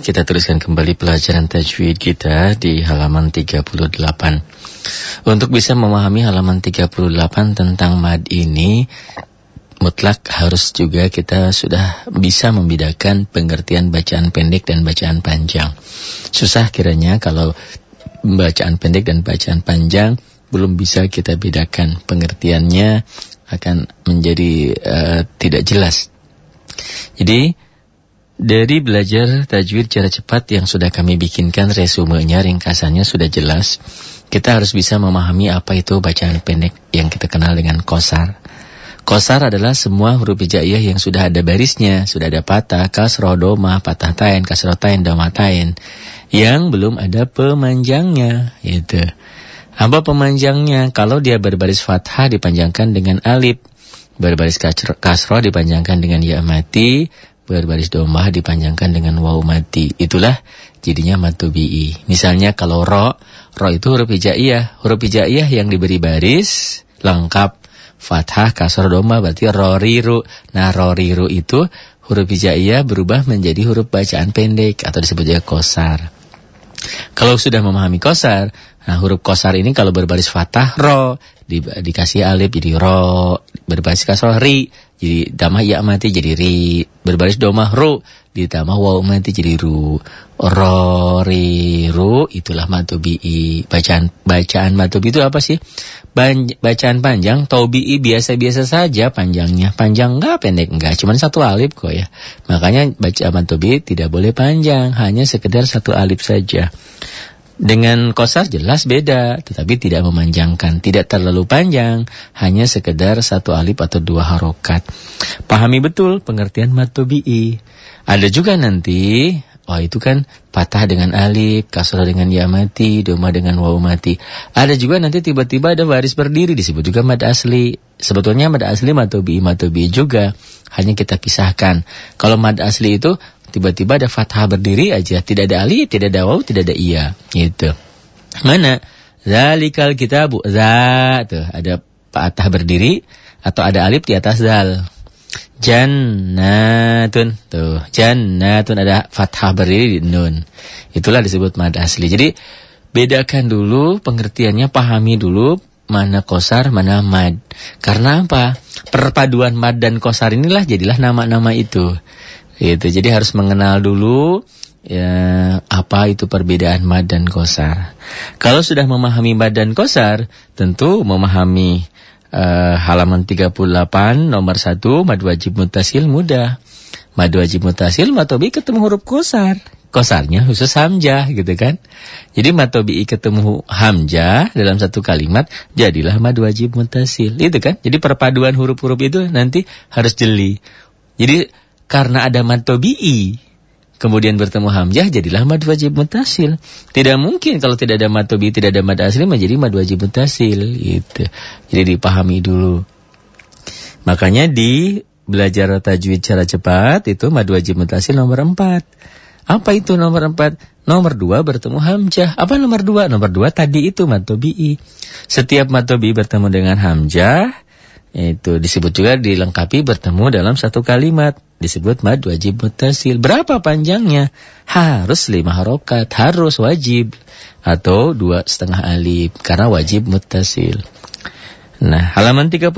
kita teruskan kembali pelajaran tajwid kita di halaman 38. Untuk bisa memahami halaman 38 tentang mad ini, mutlak harus juga kita sudah bisa membedakan pengertian bacaan pendek dan bacaan panjang. Susah kiranya kalau bacaan pendek dan bacaan panjang belum bisa kita bedakan pengertiannya akan menjadi uh, tidak jelas. Jadi dari belajar tajwid cara cepat yang sudah kami bikinkan resumenya, ringkasannya sudah jelas. Kita harus bisa memahami apa itu bacaan pendek yang kita kenal dengan kosar. Kosar adalah semua huruf hijaiyah yang sudah ada barisnya, sudah ada patah, kasroh, doma, patah tain, kasroh tain, doma tain. Yang belum ada pemanjangnya, itu. Apa pemanjangnya? Kalau dia berbaris fathah dipanjangkan dengan alif. Berbaris kasroh dipanjangkan dengan ya mati, berbaris domah dipanjangkan dengan waw mati. Itulah jadinya matubi'i. Misalnya kalau ro, ro itu huruf hijaiyah. Huruf hijaiyah yang diberi baris lengkap fathah kasar domah berarti roriru. Nah roriru itu huruf hijaiyah berubah menjadi huruf bacaan pendek atau disebut juga kosar. Kalau sudah memahami kosar, nah huruf kosar ini kalau berbaris fathah ro, di, dikasih alif jadi ro, berbaris kasroh ri, jadi damah ya mati jadi ri, berbaris domah ru, ditambah waw mati jadi ru. Ro ri ru itulah matubi'i. Bacaan bacaan matubi itu apa sih? Ban, bacaan panjang taubi'i biasa-biasa saja panjangnya. Panjang enggak, pendek enggak, cuma satu alif kok ya. Makanya bacaan matubi tidak boleh panjang, hanya sekedar satu alif saja. Dengan kosar jelas beda, tetapi tidak memanjangkan, tidak terlalu panjang, hanya sekedar satu alif atau dua harokat. Pahami betul pengertian matobi'i. Ada juga nanti, wah itu kan patah dengan alif, kasrah dengan ya mati, doma dengan waw mati. Ada juga nanti tiba-tiba ada baris berdiri, disebut juga mad asli. Sebetulnya mad asli matobi'i, matobi'i juga, hanya kita pisahkan. Kalau mad asli itu tiba-tiba ada fathah berdiri aja, tidak ada alif, tidak ada waw, tidak ada iya, gitu. Mana? Zalikal kitabu, za tuh ada fathah berdiri atau ada alif di atas zal. Jannatun tuh, jannatun ada fathah berdiri di nun. Itulah disebut mad asli. Jadi bedakan dulu pengertiannya, pahami dulu mana kosar, mana mad. Karena apa? Perpaduan mad dan kosar inilah jadilah nama-nama itu. Itu jadi harus mengenal dulu ya apa itu perbedaan mad dan kosar. Kalau sudah memahami mad dan kosar, tentu memahami uh, halaman 38 nomor 1 mad wajib mutasil mudah. Mad wajib mutasil matobi ketemu huruf kosar. Kosarnya khusus hamzah gitu kan. Jadi matobi ketemu hamzah dalam satu kalimat jadilah mad wajib mutasil. Itu kan. Jadi perpaduan huruf-huruf itu nanti harus jeli. Jadi karena ada mad tobi'i, kemudian bertemu hamzah jadilah mad wajib mutasil. Tidak mungkin kalau tidak ada mad tobi'i, tidak ada mad asli menjadi mad wajib mutasil gitu. Jadi dipahami dulu. Makanya di belajar tajwid cara cepat itu mad wajib mutasil nomor 4. Apa itu nomor 4? Nomor 2 bertemu hamzah. Apa nomor 2? Nomor 2 tadi itu mad tobi'i. Setiap mad tobi'i bertemu dengan hamzah itu disebut juga dilengkapi bertemu dalam satu kalimat. Disebut mad wajib mutasil. Berapa panjangnya? Harus lima harokat. Harus wajib. Atau dua setengah alif. Karena wajib mutasil. Nah, halaman 38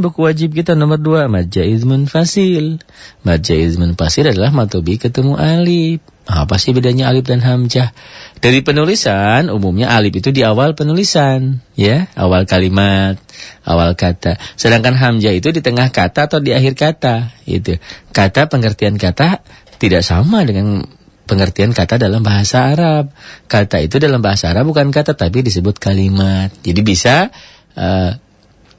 buku wajib kita nomor 2, mad jaiz munfasil. Mad jaiz munfasil adalah matobi ketemu alif. Apa sih bedanya alif dan hamzah? Dari penulisan, umumnya alif itu di awal penulisan, ya, awal kalimat, awal kata. Sedangkan hamzah itu di tengah kata atau di akhir kata, itu. Kata pengertian kata tidak sama dengan pengertian kata dalam bahasa Arab. Kata itu dalam bahasa Arab bukan kata tapi disebut kalimat. Jadi bisa uh,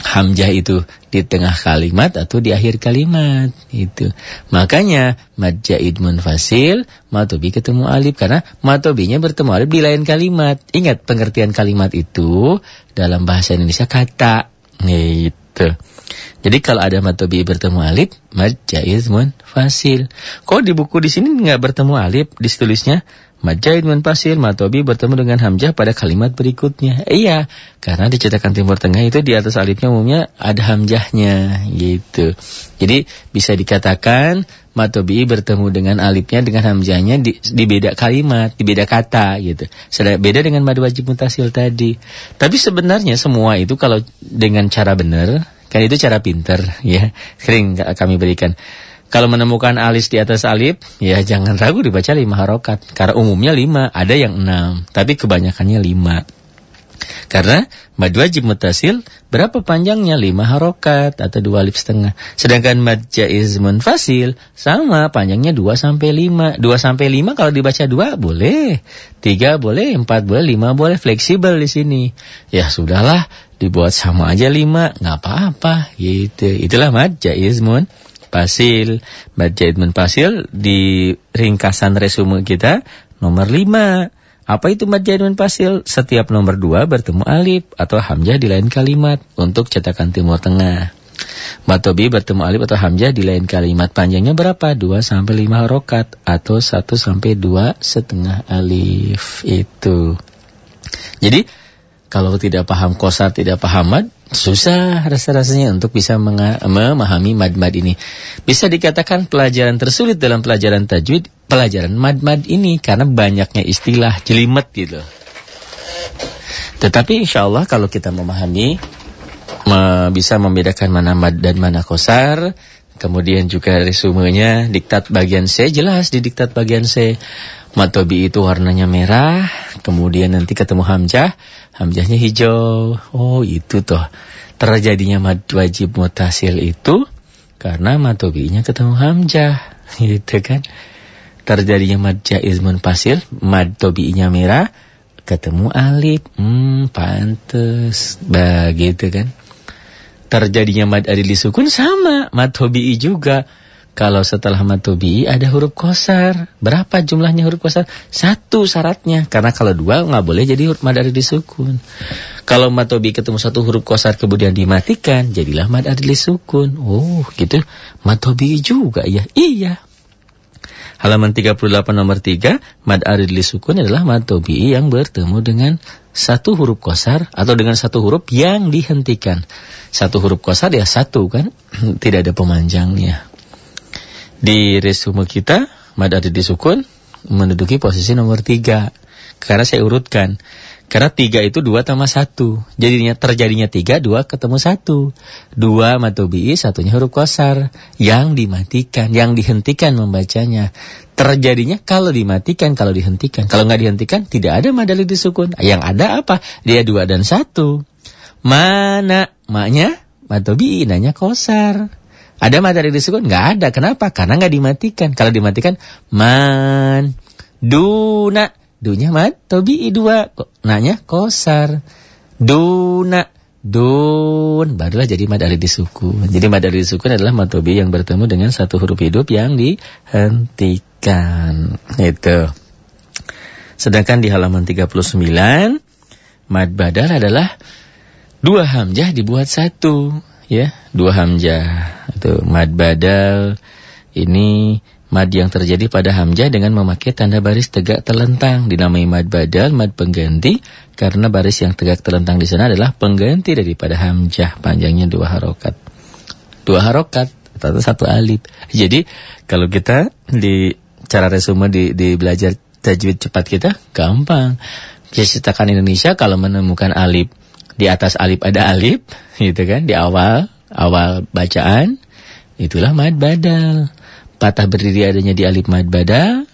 hamzah itu di tengah kalimat atau di akhir kalimat itu. Makanya mad jaid munfasil matobi ketemu alif karena matobinya bertemu alif di lain kalimat. Ingat pengertian kalimat itu dalam bahasa Indonesia kata gitu. Jadi kalau ada matobi bertemu alif, mad jaiz munfasil. Kok di buku di sini nggak bertemu alif, ditulisnya mad jaid munfasil matobi bertemu dengan hamzah pada kalimat berikutnya. Iya, karena di cetakan Timur Tengah itu di atas alifnya umumnya ada hamzahnya gitu. Jadi bisa dikatakan matobi bertemu dengan alifnya dengan hamzahnya di, di beda kalimat, di beda kata gitu. Beda dengan mad wajib mutasil tadi. Tapi sebenarnya semua itu kalau dengan cara benar, kan itu cara pinter ya. Sering kami berikan. Kalau menemukan alis di atas alif, ya jangan ragu dibaca lima harokat. Karena umumnya lima, ada yang enam, tapi kebanyakannya lima. Karena mad wajib mutasil berapa panjangnya? Lima harokat atau dua alif setengah. Sedangkan mad jaiz munfasil sama panjangnya dua sampai lima. Dua sampai lima kalau dibaca dua boleh, tiga boleh, empat boleh, lima boleh, fleksibel di sini. Ya sudahlah, dibuat sama aja lima, nggak apa-apa. Gitu. Itulah mad jaiz munfasil pasil. Baca pasil di ringkasan resume kita nomor 5. Apa itu mad jaidun pasil? Setiap nomor 2 bertemu alif atau hamzah di lain kalimat untuk cetakan timur tengah. Matobi bertemu alif atau hamzah di lain kalimat panjangnya berapa? 2 sampai 5 harokat atau 1 sampai 2 setengah alif itu. Jadi kalau tidak paham kosar, tidak paham mad, susah rasa-rasanya untuk bisa memahami mad-mad ini. Bisa dikatakan pelajaran tersulit dalam pelajaran tajwid, pelajaran mad-mad ini karena banyaknya istilah jelimet gitu. Tetapi insya Allah kalau kita memahami, me bisa membedakan mana mad dan mana kosar, kemudian juga resumenya diktat bagian C, jelas di diktat bagian C. Matobi itu warnanya merah, kemudian nanti ketemu hamzah, hamzahnya hijau. Oh, itu toh. Terjadinya mad wajib mutasil itu karena matobinya ketemu hamzah, gitu kan. Terjadinya mad jaiz munfasil, mad tobinya merah, ketemu alif. Hmm, pantes. Begitu kan. Terjadinya mad adili sukun sama, mad tobi'i juga kalau setelah matobi ada huruf kosar, berapa jumlahnya huruf kosar? Satu syaratnya, karena kalau dua nggak boleh jadi huruf madari disukun. Kalau matobi ketemu satu huruf kosar kemudian dimatikan, jadilah madari disukun. Oh, gitu. Matobi juga ya? Iya. Halaman 38 nomor 3, mad sukun adalah matobi yang bertemu dengan satu huruf kosar atau dengan satu huruf yang dihentikan. Satu huruf kosar ya satu kan, tidak ada pemanjangnya. Di resume kita, mad adid disukun menduduki posisi nomor tiga. Karena saya urutkan. Karena tiga itu dua tambah satu. Jadinya terjadinya tiga, dua ketemu satu. Dua matobi'i, satunya huruf kosar. Yang dimatikan, yang dihentikan membacanya. Terjadinya kalau dimatikan, kalau dihentikan. Kalau nggak dihentikan, tidak ada madali disukun. Yang ada apa? Dia dua dan satu. Mana? Maknya matobi'i, nanya kosar. Ada matahari disebut? Nggak ada. Kenapa? Karena nggak dimatikan. Kalau dimatikan, man, duna. Dunya mat, tobi dua. Nanya kosar. Duna, dun. Barulah jadi madari disukun. Jadi madari disukun adalah matobi yang bertemu dengan satu huruf hidup yang dihentikan. Itu. Sedangkan di halaman 39, mad badal adalah dua hamzah dibuat satu ya dua hamzah. Itu mad badal. Ini mad yang terjadi pada hamzah dengan memakai tanda baris tegak terlentang dinamai mad badal mad pengganti. Karena baris yang tegak terlentang di sana adalah pengganti daripada hamzah. Panjangnya dua harokat. Dua harokat atau satu alif. Jadi kalau kita di cara resume di, di belajar tajwid cepat kita gampang. Cetakan Indonesia kalau menemukan alif di atas alif ada alif, gitu kan, di awal, awal bacaan, itulah mad badal. Patah berdiri adanya di alif mad badal,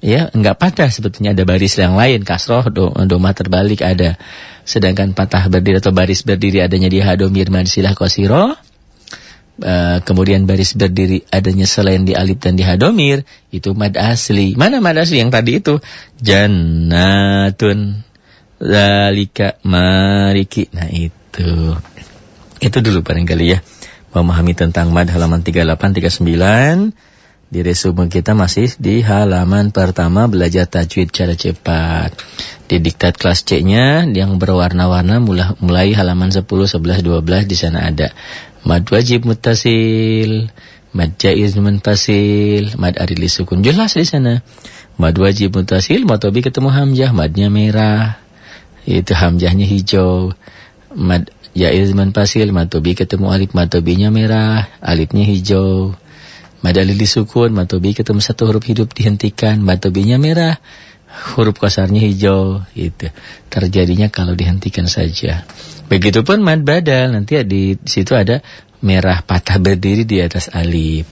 ya, enggak patah sebetulnya ada baris yang lain, kasroh, do, doma terbalik ada. Sedangkan patah berdiri atau baris berdiri adanya di hadomir silah kosiro, Uh, kemudian baris berdiri adanya selain di alif dan di hadomir itu mad asli. Mana mad asli yang tadi itu? Jannatun Zalika mariki. Nah itu. Itu dulu barangkali ya. Memahami tentang mad halaman 38, 39. Di resume kita masih di halaman pertama belajar tajwid cara cepat. Di diktat kelas C-nya yang berwarna-warna mulai, mulai halaman 10, 11, 12 di sana ada. Mad wajib mutasil, mad jaiz munfasil, mad adili sukun. Jelas di sana Mad wajib mutasil, matobi ketemu hamzah, madnya merah. Itu hamzahnya hijau. Mad jaiz pasil, matobi ketemu alif, matobinya merah, alifnya hijau. Mad alif disukun, matobi ketemu satu huruf hidup dihentikan, matobinya merah, huruf kasarnya hijau. Itu terjadinya kalau dihentikan saja. Begitupun mad badal, nanti di situ ada merah patah berdiri di atas alif.